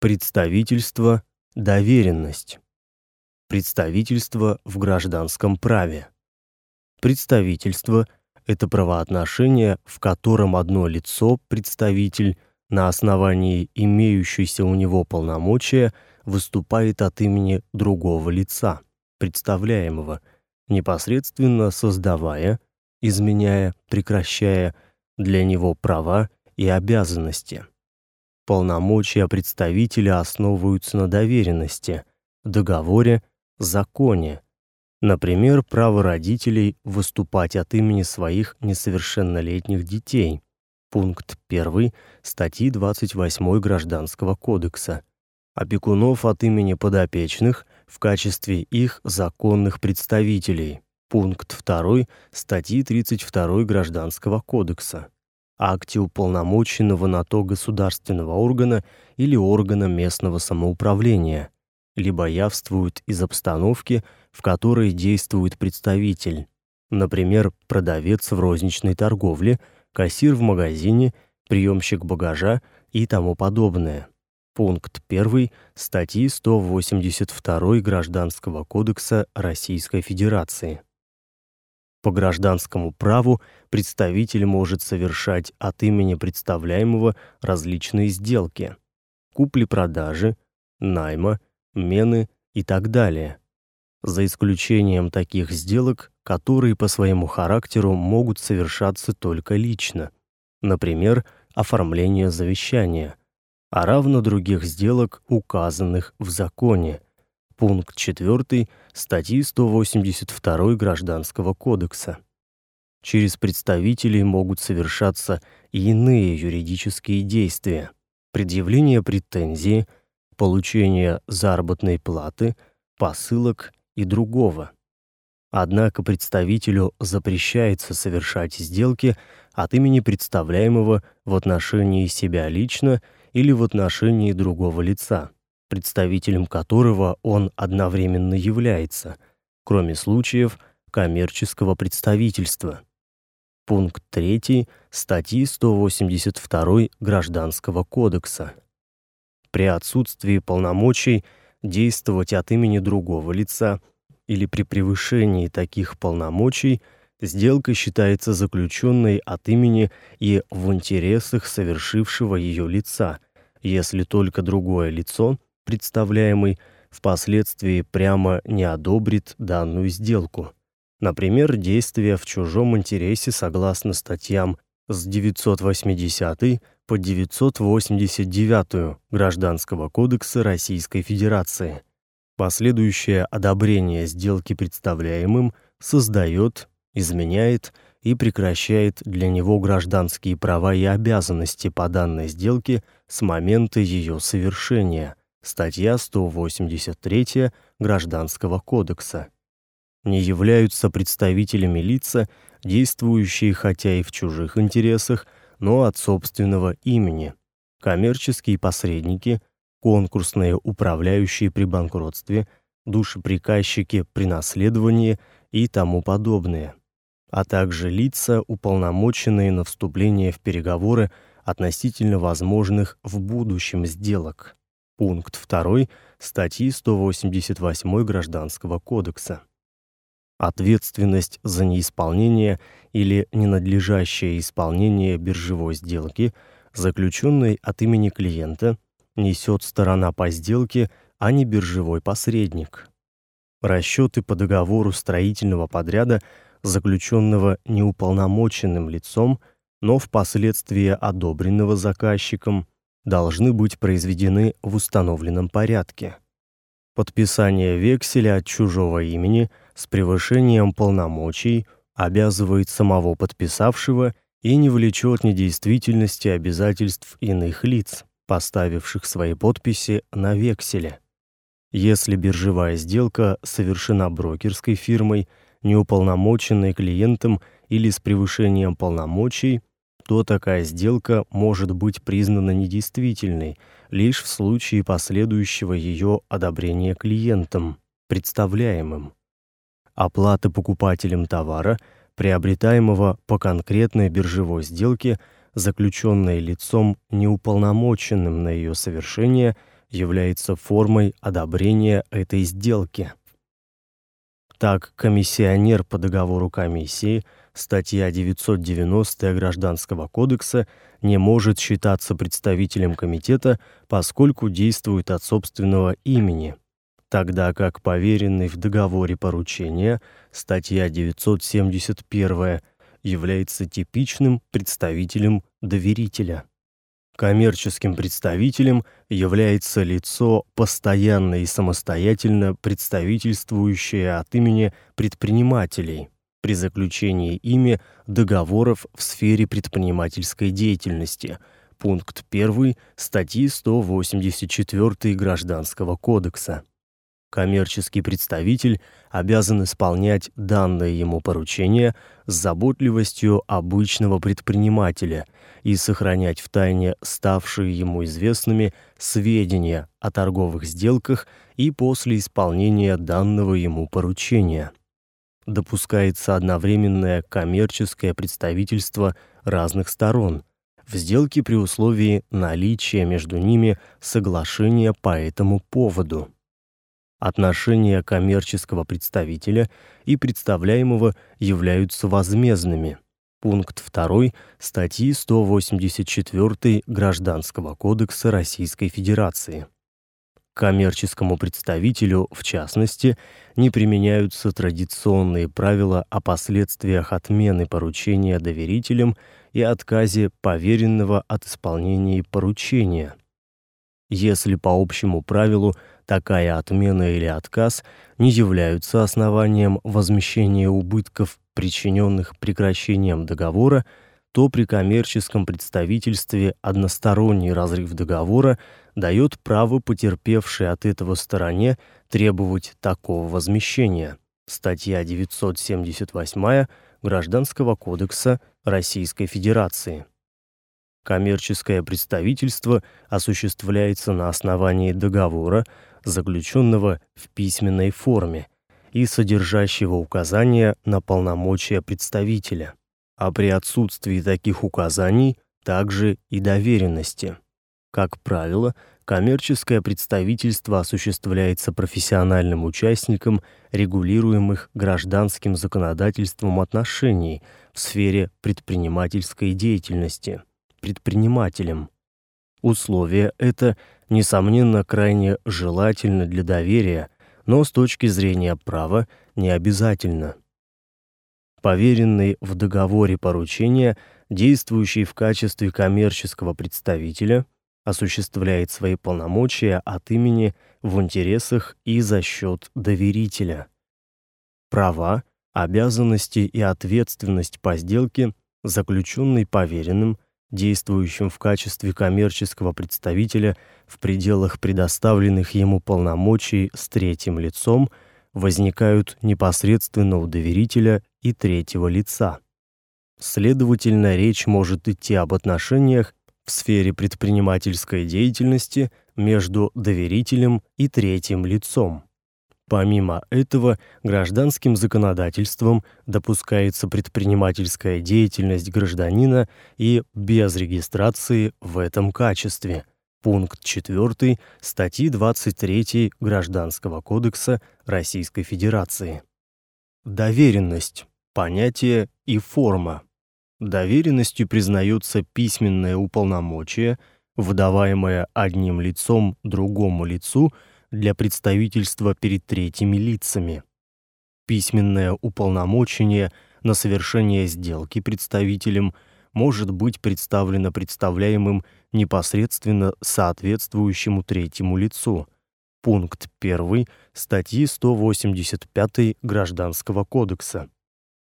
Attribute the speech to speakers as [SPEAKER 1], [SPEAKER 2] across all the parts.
[SPEAKER 1] Представительство, доверенность. Представительство в гражданском праве. Представительство это правоотношение, в котором одно лицо, представитель, на основании имеющейся у него полномочия, выступает от имени другого лица, представляемого, непосредственно создавая, изменяя, прекращая для него права и обязанности. Полномочия представителя основываются на доверенности, договоре, законе. Например, право родителей выступать от имени своих несовершеннолетних детей. Пункт 1 статьи 28 Гражданского кодекса. Опекунов от имени подопечных в качестве их законных представителей. Пункт 2 статьи 32 Гражданского кодекса акте уполномоченного на то государственного органа или органа местного самоуправления, либо явствуют из обстановки, в которой действует представитель, например, продавец в розничной торговле, кассир в магазине, приемщик багажа и тому подобное. Пункт 1 статьи 182 Гражданского кодекса Российской Федерации. По гражданскому праву представитель может совершать от имени представляемого различные сделки: купли-продажи, найма, мены и так далее. За исключением таких сделок, которые по своему характеру могут совершаться только лично. Например, оформление завещания, а равно других сделок, указанных в законе пункт 4 статьи 182 Гражданского кодекса. Через представителей могут совершаться и иные юридические действия: предъявление претензии, получение заработной платы, посылок и другого. Однако представителю запрещается совершать сделки от имени представляемого в отношении себя лично или в отношении другого лица представителем которого он одновременно является, кроме случаев коммерческого представительства. Пункт 3 статьи 182 Гражданского кодекса. При отсутствии полномочий действовать от имени другого лица или при превышении таких полномочий сделка считается заключенной от имени и в интересах совершившего ее лица, если только другое лицо представляемый впоследствии прямо не одобрит данную сделку. Например, действия в чужом интересе согласно статьям с 980 по 989 Гражданского кодекса Российской Федерации. Последующее одобрение сделки представляемым создает, изменяет и прекращает для него гражданские права и обязанности по данной сделке с момента ее совершения, Статья 183 Гражданского кодекса. Не являются представителями лица, действующие хотя и в чужих интересах, но от собственного имени. Коммерческие посредники, конкурсные управляющие при банкротстве, душеприказчики при наследовании и тому подобное, а также лица, уполномоченные на вступление в переговоры относительно возможных в будущем сделок пункт 2 статьи 188 Гражданского кодекса. Ответственность за неисполнение или ненадлежащее исполнение биржевой сделки, заключенной от имени клиента, несет сторона по сделке, а не биржевой посредник. Расчеты по договору строительного подряда, заключенного неуполномоченным лицом, но впоследствии одобренного заказчиком, должны быть произведены в установленном порядке. Подписание векселя от чужого имени с превышением полномочий обязывает самого подписавшего и не влечет недействительности обязательств иных лиц, поставивших свои подписи на векселе. Если биржевая сделка совершена брокерской фирмой, неуполномоченной клиентом или с превышением полномочий, то такая сделка может быть признана недействительной лишь в случае последующего ее одобрения клиентом, представляемым. Оплата покупателем товара, приобретаемого по конкретной биржевой сделке, заключенной лицом неуполномоченным на ее совершение, является формой одобрения этой сделки. Так, комиссионер по договору комиссии, статья 990 Гражданского кодекса, не может считаться представителем комитета, поскольку действует от собственного имени, тогда как поверенный в договоре поручения, статья 971 является типичным представителем доверителя. Коммерческим представителем является лицо, постоянно и самостоятельно представительствующее от имени предпринимателей при заключении ими договоров в сфере предпринимательской деятельности. Пункт 1 статьи 184 Гражданского кодекса. Коммерческий представитель обязан исполнять данное ему поручение с заботливостью обычного предпринимателя и сохранять в тайне ставшие ему известными сведения о торговых сделках и после исполнения данного ему поручения. Допускается одновременное коммерческое представительство разных сторон в сделке при условии наличия между ними соглашения по этому поводу. Отношения коммерческого представителя и представляемого являются возмездными. Пункт 2 статьи 184 Гражданского кодекса Российской Федерации. Коммерческому представителю, в частности, не применяются традиционные правила о последствиях отмены поручения доверителем и отказе поверенного от исполнения поручения. Если по общему правилу Такая отмена или отказ не являются основанием возмещения убытков, причиненных прекращением договора, то при коммерческом представительстве односторонний разрыв договора дает право потерпевшей от этого стороне требовать такого возмещения. Статья 978 Гражданского кодекса Российской Федерации. Коммерческое представительство осуществляется на основании договора, заключенного в письменной форме и содержащего указания на полномочия представителя, а при отсутствии таких указаний также и доверенности. Как правило, коммерческое представительство осуществляется профессиональным участником регулируемых гражданским законодательством отношений в сфере предпринимательской деятельности, предпринимателем. Условие это несомненно крайне желательно для доверия, но с точки зрения права не обязательно. Поверенный в договоре поручения, действующий в качестве коммерческого представителя, осуществляет свои полномочия от имени в интересах и за счет доверителя. Права, обязанности и ответственность по сделке, заключенной поверенным – действующим в качестве коммерческого представителя в пределах предоставленных ему полномочий с третьим лицом, возникают непосредственно у доверителя и третьего лица. Следовательно, речь может идти об отношениях в сфере предпринимательской деятельности между доверителем и третьим лицом. Помимо этого, гражданским законодательством допускается предпринимательская деятельность гражданина и без регистрации в этом качестве. Пункт 4 статьи 23 Гражданского кодекса Российской Федерации. Доверенность понятие и форма. Доверенностью признается письменное уполномочие, выдаваемое одним лицом другому лицу для представительства перед третьими лицами. Письменное уполномочение на совершение сделки представителем может быть представлено представляемым непосредственно соответствующему третьему лицу. Пункт 1 статьи 185 Гражданского кодекса.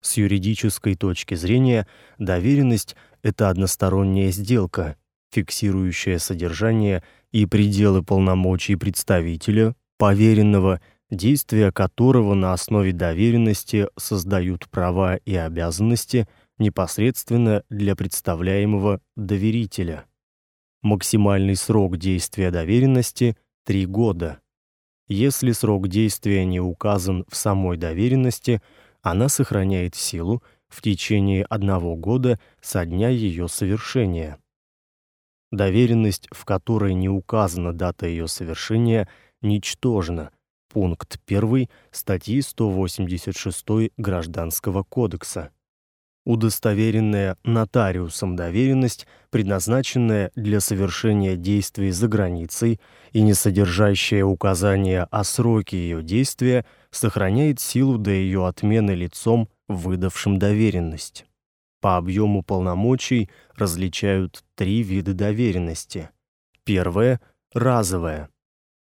[SPEAKER 1] С юридической точки зрения доверенность это односторонняя сделка, фиксирующая содержание и пределы полномочий представителя, поверенного, действия которого на основе доверенности создают права и обязанности непосредственно для представляемого доверителя. Максимальный срок действия доверенности 3 года. Если срок действия не указан в самой доверенности, она сохраняет силу в течение одного года со дня ее совершения. Доверенность, в которой не указана дата ее совершения, ничтожна. Пункт 1 статьи 186 Гражданского кодекса. Удостоверенная нотариусом доверенность, предназначенная для совершения действий за границей и не содержащая указания о сроке ее действия, сохраняет силу до ее отмены лицом, выдавшим доверенность. По объему полномочий различают три вида доверенности. Первое разовая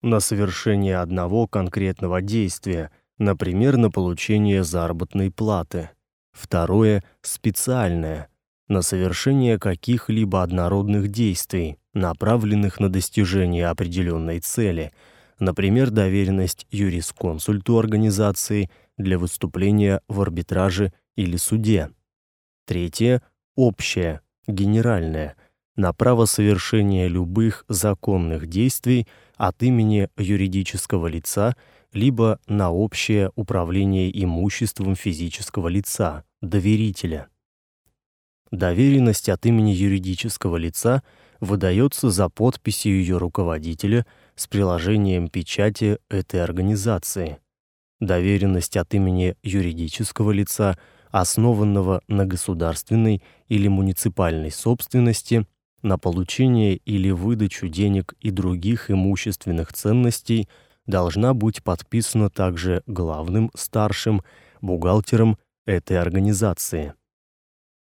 [SPEAKER 1] на совершение одного конкретного действия, например, на получение заработной платы. Второе специальное на совершение каких-либо однородных действий, направленных на достижение определенной цели, например, доверенность юрисконсульту организации для выступления в арбитраже или суде. Третье общее, генеральное, на право совершения любых законных действий от имени юридического лица либо на общее управление имуществом физического лица, доверителя. Доверенность от имени юридического лица выдается за подписью ее руководителя с приложением печати этой организации. Доверенность от имени юридического лица – основанного на государственной или муниципальной собственности, на получение или выдачу денег и других имущественных ценностей должна быть подписана также главным старшим бухгалтером этой организации.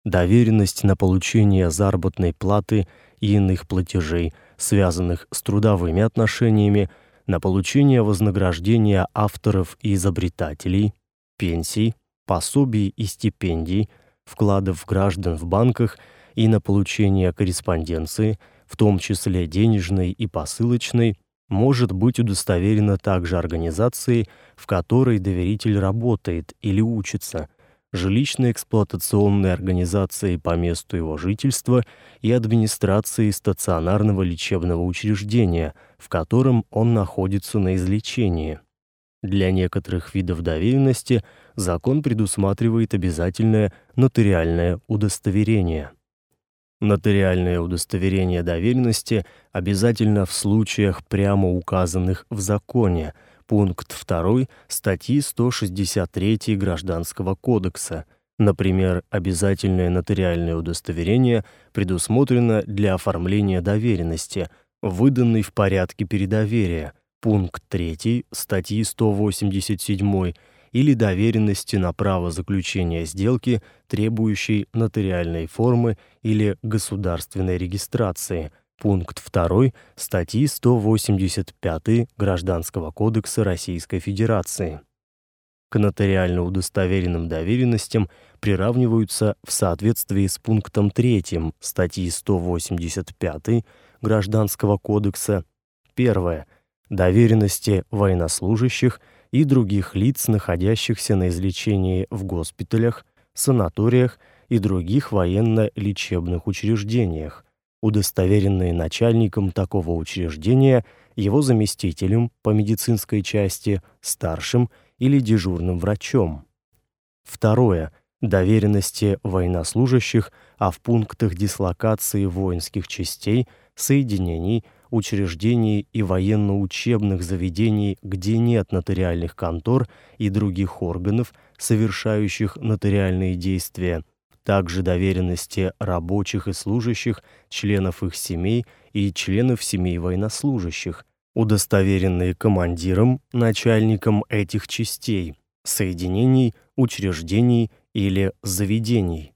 [SPEAKER 1] Доверенность на получение заработной платы и иных платежей, связанных с трудовыми отношениями, на получение вознаграждения авторов и изобретателей, пенсий, пособий и стипендий, вкладов граждан в банках и на получение корреспонденции, в том числе денежной и посылочной, может быть удостоверено также организацией, в которой доверитель работает или учится, жилищно-эксплуатационной организацией по месту его жительства и администрацией стационарного лечебного учреждения, в котором он находится на излечении. Для некоторых видов доверенности закон предусматривает обязательное нотариальное удостоверение. Нотариальное удостоверение доверенности обязательно в случаях прямо указанных в законе, пункт 2 статьи 163 Гражданского кодекса. Например, обязательное нотариальное удостоверение предусмотрено для оформления доверенности, выданной в порядке передоверия, пункт 3 статьи 187 или доверенности на право заключения сделки, требующей нотариальной формы или государственной регистрации. Пункт 2 статьи 185 Гражданского кодекса Российской Федерации. К нотариально удостоверенным доверенностям приравниваются в соответствии с пунктом 3 статьи 185 Гражданского кодекса: первое доверенности военнослужащих и других лиц, находящихся на излечении в госпиталях, санаториях и других военно-лечебных учреждениях, удостоверенные начальником такого учреждения, его заместителем по медицинской части, старшим или дежурным врачом. Второе доверенности военнослужащих, а в пунктах дислокации воинских частей, соединений, учреждений и военно-учебных заведений, где нет нотариальных контор и других органов, совершающих нотариальные действия, также доверенности рабочих и служащих, членов их семей и членов семей военнослужащих, удостоверенные командиром, начальником этих частей, соединений, учреждений или заведений.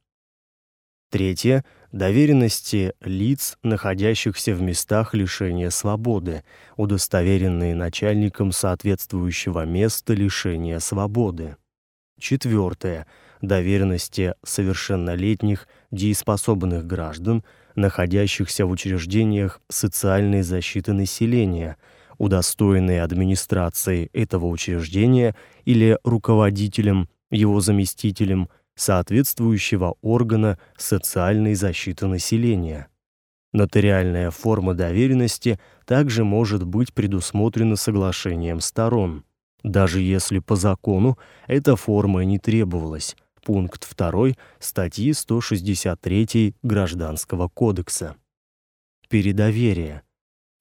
[SPEAKER 1] Третье доверенности лиц, находящихся в местах лишения свободы, удостоверенные начальником соответствующего места лишения свободы. Четвертое доверенности совершеннолетних дееспособных граждан, находящихся в учреждениях социальной защиты населения, удостоенные администрацией этого учреждения или руководителем, его заместителем – соответствующего органа социальной защиты населения. Нотариальная форма доверенности также может быть предусмотрена соглашением сторон, даже если по закону эта форма не требовалась. Пункт 2 статьи 163 Гражданского кодекса. передоверие.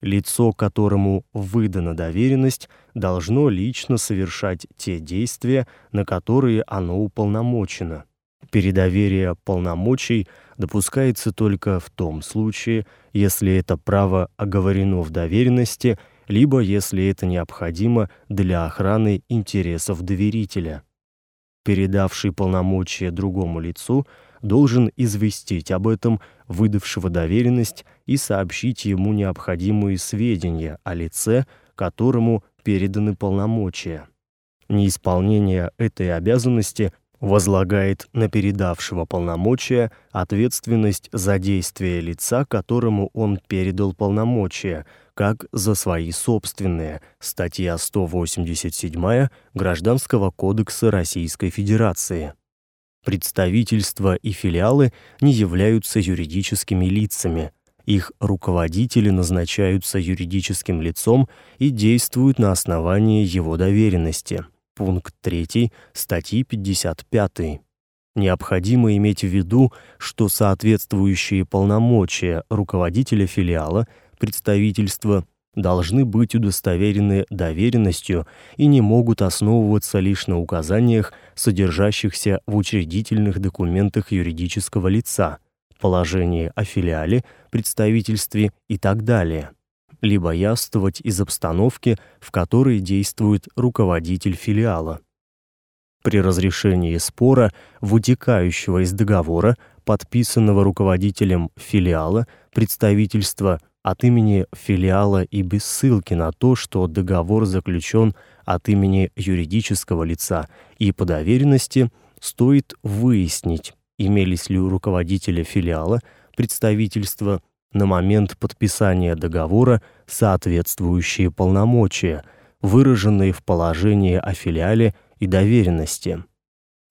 [SPEAKER 1] Лицо, которому выдана доверенность, должно лично совершать те действия, на которые оно уполномочено. Передоверие полномочий допускается только в том случае, если это право оговорено в доверенности, либо если это необходимо для охраны интересов доверителя. Передавший полномочия другому лицу должен известить об этом выдавшего доверенность и сообщить ему необходимые сведения о лице, которому переданы полномочия. Неисполнение этой обязанности возлагает на передавшего полномочия ответственность за действия лица, которому он передал полномочия, как за свои собственные. Статья 187 Гражданского кодекса Российской Федерации. Представительства и филиалы не являются юридическими лицами. Их руководители назначаются юридическим лицом и действуют на основании его доверенности. Пункт 3 статьи 55. Необходимо иметь в виду, что соответствующие полномочия руководителя филиала, представительства должны быть удостоверены доверенностью и не могут основываться лишь на указаниях, содержащихся в учредительных документах юридического лица, положении о филиале, представительстве и так далее, либо яствовать из обстановки, в которой действует руководитель филиала. При разрешении спора, вытекающего из договора, подписанного руководителем филиала, представительства от имени филиала и без ссылки на то, что договор заключен от имени юридического лица и по доверенности, стоит выяснить, имелись ли у руководителя филиала представительства на момент подписания договора соответствующие полномочия, выраженные в положении о филиале и доверенности.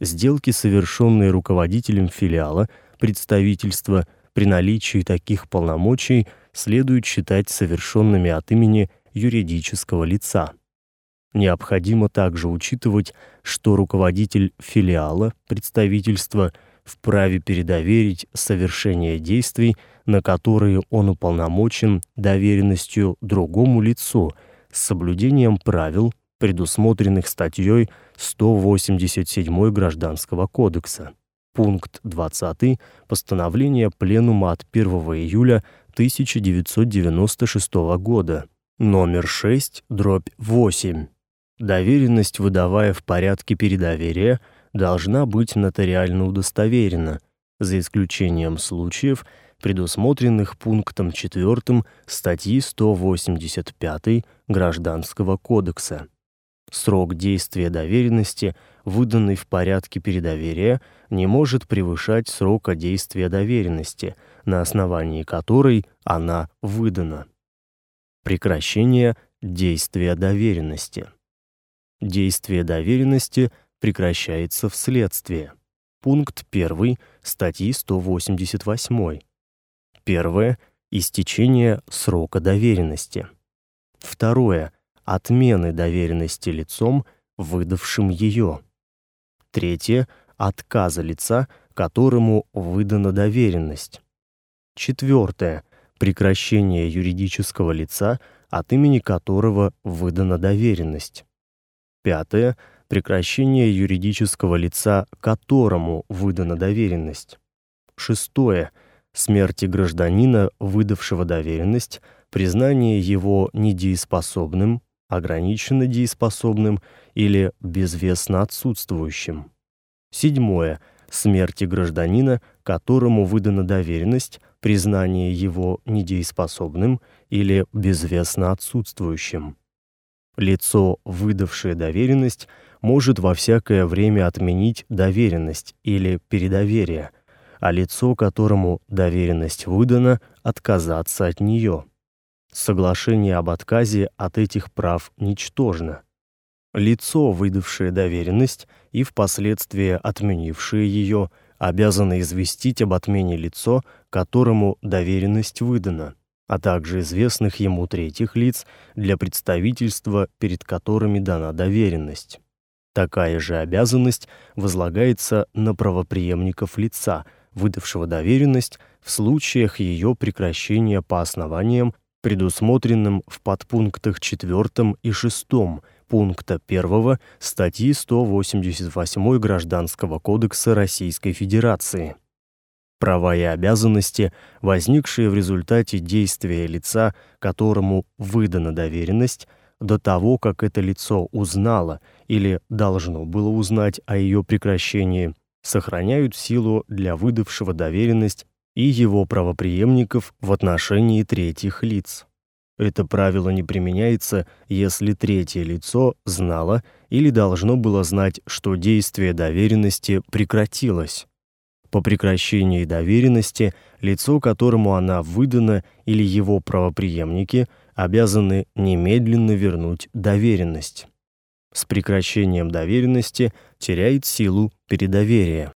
[SPEAKER 1] Сделки, совершенные руководителем филиала, представительства при наличии таких полномочий – следует считать совершенными от имени юридического лица. Необходимо также учитывать, что руководитель филиала представительства вправе передоверить совершение действий, на которые он уполномочен доверенностью другому лицу с соблюдением правил, предусмотренных статьей 187 Гражданского кодекса. Пункт 20 постановления Пленума от 1 июля 1996 года, номер 6, дробь 8. Доверенность, выдавая в порядке передоверия, должна быть нотариально удостоверена, за исключением случаев, предусмотренных пунктом 4 статьи 185 Гражданского кодекса. Срок действия доверенности, выданной в порядке передоверия, не может превышать срока действия доверенности, на основании которой она выдана. Прекращение действия доверенности. Действие доверенности прекращается вследствие. Пункт 1 статьи 188. Первое истечение срока доверенности. Второе отмены доверенности лицом, выдавшим ее. Третье отказа лица, которому выдана доверенность. Четвертое прекращение юридического лица, от имени которого выдана доверенность. Пятое прекращение юридического лица, которому выдана доверенность. Шестое смерти гражданина, выдавшего доверенность, признание его недееспособным, ограниченно дееспособным или безвестно отсутствующим. Седьмое смерти гражданина, которому выдана доверенность, признание его недееспособным или безвестно отсутствующим. Лицо, выдавшее доверенность, может во всякое время отменить доверенность или передоверие, а лицо, которому доверенность выдана, отказаться от нее. Соглашение об отказе от этих прав ничтожно. Лицо, выдавшее доверенность и впоследствии отменившее ее, обязано известить об отмене лицо, которому доверенность выдана, а также известных ему третьих лиц для представительства, перед которыми дана доверенность. Такая же обязанность возлагается на правопреемников лица, выдавшего доверенность в случаях ее прекращения по основаниям, предусмотренным в подпунктах 4 и 6 пункта 1 статьи 188 Гражданского кодекса Российской Федерации. Права и обязанности, возникшие в результате действия лица, которому выдана доверенность, до того, как это лицо узнало или должно было узнать о ее прекращении, сохраняют силу для выдавшего доверенность и его правопреемников в отношении третьих лиц. Это правило не применяется, если третье лицо знало или должно было знать, что действие доверенности прекратилось. По прекращении доверенности лицо, которому она выдана, или его правопреемники обязаны немедленно вернуть доверенность. С прекращением доверенности теряет силу передоверие.